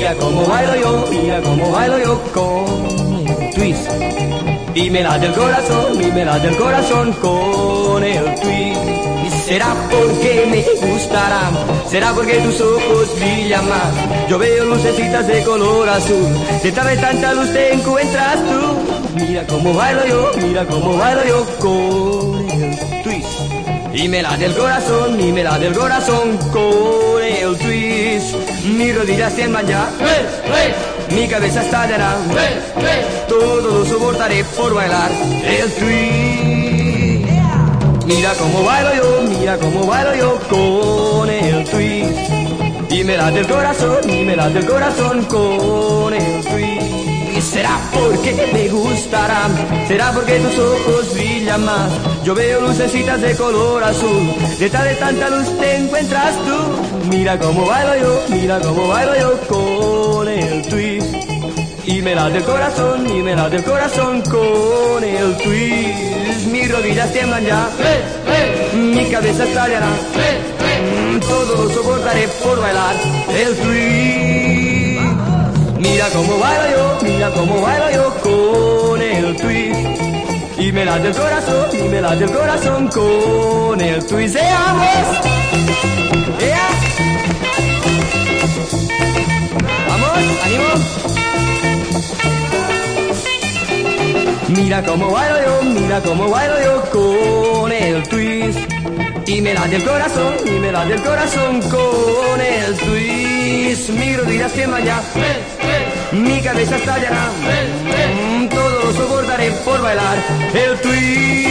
Mira cómo bailo yo, mira cómo bailo yo con el twist. Y me la del corazón, y me la del corazón con el twist. Será porque me gustará, será porque tus ojos brillan más. Yo veo lucecitas de color azul, detrás de tanta luz te encuentras tú. Mira cómo bailo yo, mira cómo bailo yo con el twist. Y me la del corazón, y me la del corazón con el twist. Mis rodillas tiemblan ya, mi cabeza estallará. Todo lo soportaré por bailar el twist. Mira cómo bailo yo, mira cómo bailo yo con el twist. Y me late el corazón, y me late el corazón con el twist. Será porque me gustará, será porque tus ojos brillan más. Yo veo lucecitas de color azul, detrás de tanta luz te encuentras tú. Mira cómo bailo yo, mira cómo bailo yo con el twist. Y me late el corazón, y me late el corazón con el twist. Mis rodillas tiemblan ya, mi cabeza estallará. Todo lo soportaré por bailar el twist. Mira cómo bailo yo, mira cómo bailo yo con el twist. Y me late el corazón, y me late el corazón con el twist. ¡Veamos! ¡Ea! ¡Vamos! ¡Ánimo! Mira cómo bailo yo, mira cómo bailo yo con el twist. Y me late el corazón, y me late el corazón con el twist. Mi rodillas tiemblan ya, mi cabeza estallará. Todo lo soportaré por bailar el twist.